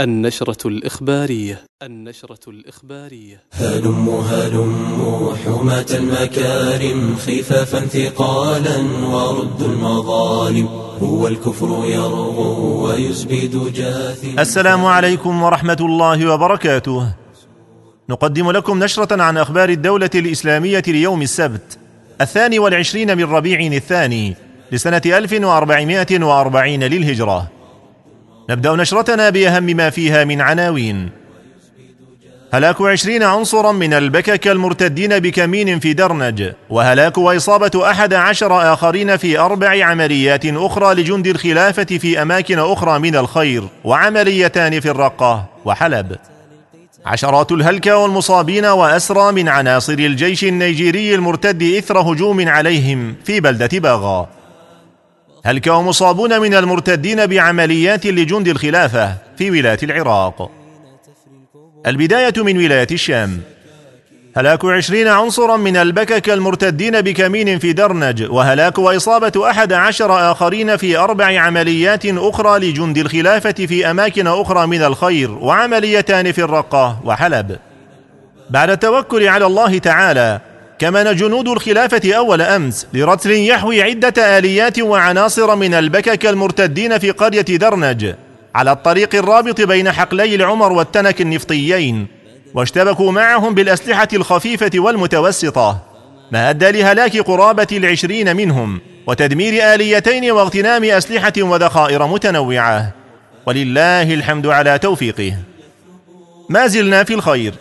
النشرة الإخبارية النشرة الإخبارية. هلم هلم حماة المكارم خفافا ثقالا ورد المظالم. هو الكفر يرغو ويزبد جاثما السلام عليكم ورحمة الله وبركاته. نقدم لكم نشرة عن أخبار الدولة الإسلامية ليوم السبت الثاني والعشرين من ربيع الثاني لسنة 1440 للهجرة. نبدأ نشرتنا بأهم ما فيها من عناوين. هلاك عشرين عنصرا من البكك المرتدين بكمين في درنج وهلاك وإصابة أحد عشر آخرين في أربع عمليات أخرى لجند الخلافة في أماكن أخرى من الخير وعمليتان في الرقة وحلب. عشرات الهلكى والمصابين وأسرى من عناصر الجيش النيجيري المرتد إثر هجوم عليهم في بلدة باغا. هلك ومصابون من المرتدين بعمليات لجند الخلافة في ولاية العراق؟ البداية من ولاية الشام. هلاك عشرين عنصرا من البكك المرتدين بكمين في درنج وهلاك وإصابة أحد عشر آخرين في أربع عمليات أخرى لجند الخلافة في أماكن أخرى من الخير وعمليتان في الرقة وحلب. بعد التوكل على الله تعالى كمن جنود الخلافة أول أمس لرتل يحوي عدة آليات وعناصر من البكك المرتدين في قرية درنج على الطريق الرابط بين حقلي العمر والتنك النفطيين واشتبكوا معهم بالأسلحة الخفيفة والمتوسطة ما أدى لهلاك قرابة العشرين منهم وتدمير آليتين واغتنام أسلحة وذخائر متنوعة. ولله الحمد على توفيقه. ما زلنا في الخير.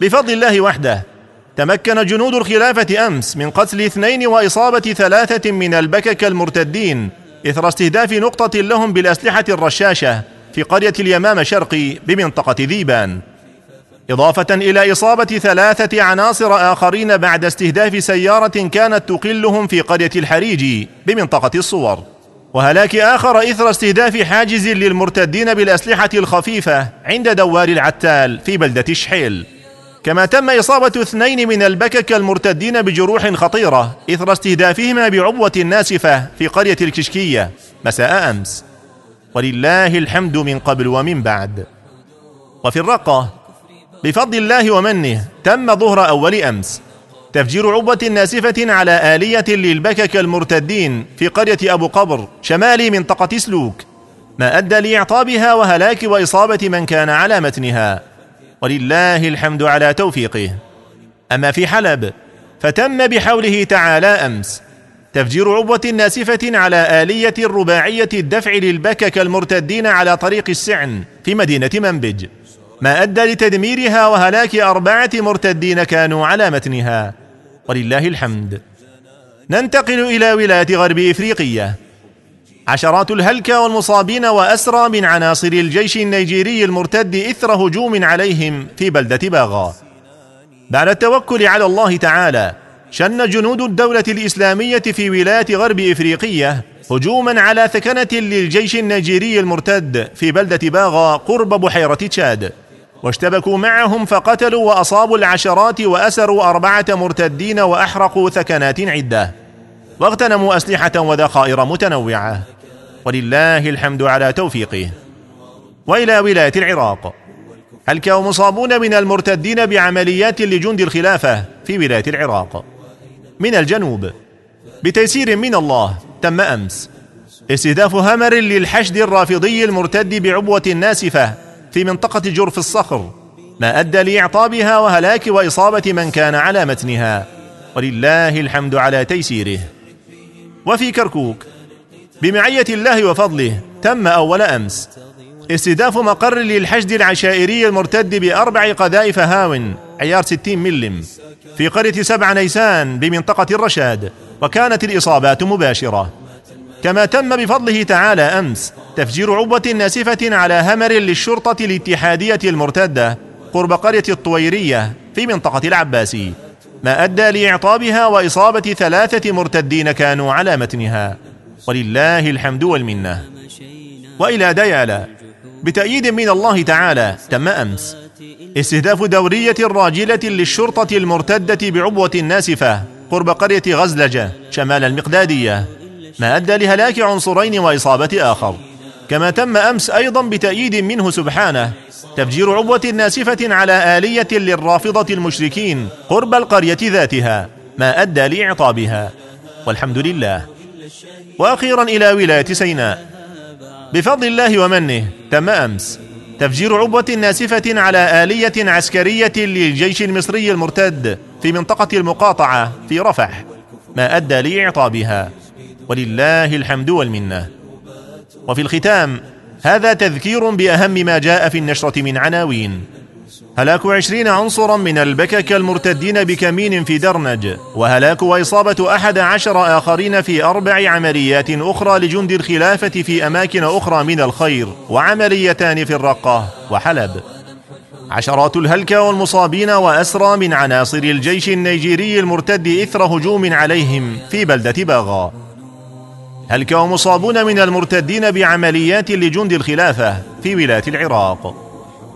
بفضل الله وحده. تمكن جنود الخلافة أمس من قتل اثنين وإصابة ثلاثة من البكك المرتدين إثر استهداف نقطة لهم بالأسلحة الرشاشة في قرية اليمام شرقي بمنطقة ذيبان. إضافة إلى إصابة ثلاثة عناصر آخرين بعد استهداف سيارة كانت تقلهم في قرية الحريجي بمنطقة الصور. وهلاك آخر إثر استهداف حاجز للمرتدين بالأسلحة الخفيفة عند دوار العتال في بلدة الشحيل كما تم إصابة اثنين من البكك المرتدين بجروح خطيرة إثر استهدافهما بعبوة ناسفة في قرية الكشكية. مساء أمس. ولله الحمد من قبل ومن بعد. وفي الرقة بفضل الله ومنه تم ظهر أول أمس. تفجير عبوة ناسفة على آلية للبكك المرتدين في قرية أبو قبر شمال منطقة سلوك. ما أدى لإعطابها وهلاك وإصابة من كان على متنها. ولله الحمد على توفيقه. أما في حلب فتم بحوله تعالى أمس تفجير عبوة ناسفة على آلية رباعية الدفع للبكك المرتدين على طريق السعن في مدينة منبج. ما أدى لتدميرها وهلاك أربعة مرتدين كانوا على متنها. ولله الحمد. ننتقل إلى ولاية غرب إفريقية عشرات الهلكى والمصابين وأسرى من عناصر الجيش النيجيري المرتد إثر هجوم عليهم في بلدة باغا. بعد التوكل على الله تعالى شن جنود الدولة الإسلامية في ولاية غرب إفريقية هجوما على ثكنة للجيش النيجيري المرتد في بلدة باغا قرب بحيرة تشاد. واشتبكوا معهم فقتلوا وأصابوا العشرات وأسروا أربعة مرتدين وأحرقوا ثكنات عدة. واغتنموا أسلحة وذخائر متنوعة. ولله الحمد على توفيقه. وإلى ولاية العراق. هلك مصابون من المرتدين بعمليات لجند الخلافة في ولاية العراق. من الجنوب. بتيسير من الله تم أمس. استهداف همر للحشد الرافضي المرتد بعبوة ناسفة في منطقة جرف الصخر. ما أدى لإعطابها وهلاك وإصابة من كان على متنها. ولله الحمد على تيسيره. وفي كركوك. بمعية الله وفضله تم أول أمس. استهداف مقر للحشد العشائري المرتد بأربع قذائف هاون عيار 60 ملم. في قرية سبع نيسان بمنطقة الرشاد وكانت الإصابات مباشرة. كما تم بفضله تعالى أمس تفجير عبوة ناسفة على همر للشرطة الاتحادية المرتدة قرب قرية الطويرية في منطقة العباسي. ما أدى لإعطابها وإصابة ثلاثة مرتدين كانوا على متنها. ولله الحمد والمنة. وإلى ديالا بتأييد من الله تعالى تم أمس استهداف دورية راجلة للشرطة المرتدة بعبوة ناسفة قرب قرية غزلجة شمال المقدادية ما أدى لهلاك عنصرين وإصابة آخر. كما تم أمس أيضا بتأييد منه سبحانه تفجير عبوة ناسفة على آلية للرافضة المشركين قرب القرية ذاتها ما أدى لإعطابها. والحمد لله. وأخيرا إلى ولاية سيناء. بفضل الله ومنه تم أمس تفجير عبوة ناسفة على آلية عسكرية للجيش المصري المرتد في منطقة المقاطعة في رفح ما أدى لإعطابها. ولله الحمد والمنة. وفي الختام هذا تذكير بأهم ما جاء في النشرة من عناوين. هلاك عشرين عنصرا من البكك المرتدين بكمين في درنج وهلاك وإصابة أحد عشر آخرين في أربع عمليات أخرى لجند الخلافة في أماكن أخرى من الخير وعمليتان في الرقة وحلب. عشرات الهلكى والمصابين وأسرى من عناصر الجيش النيجيري المرتد إثر هجوم عليهم في بلدة باغا. هلك ومصابون من المرتدين بعمليات لجند الخلافة في ولاية العراق.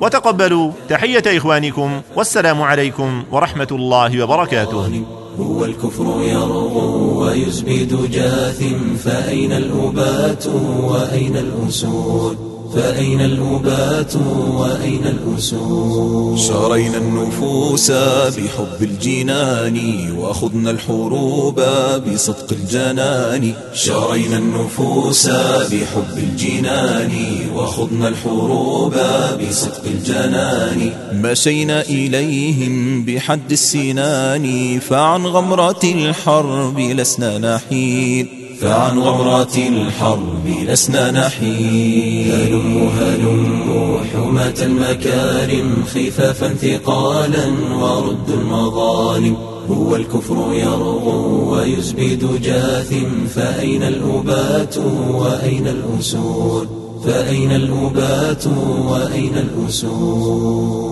وتقبلوا. تحية إخوانكم والسلام عليكم ورحمة الله وبركاته. هو الكفر يرغو ويزبد جاثم فأين الأبات وأين الأسود؟ فأين الأبات وأين الأسود؟ شرينا النفوس بحب الجنان وأخذنا الحروب بصدق الجنان. شرينا النفوس بحب الجنان وخضنا الحروب بصدق الجنان. مشينا إليهم بحد السنان فعن غمرة الحرب لسنا نحيد. فعن غمرات الحرب لسنا نحيد هلم هلم حماة المكارم خفافا ثقالا ورد المظالم. هو الكفر يرغو ويزبد جاثم فأين الأبات وأين الأسود؟ فأين الأبات وأين الأسود؟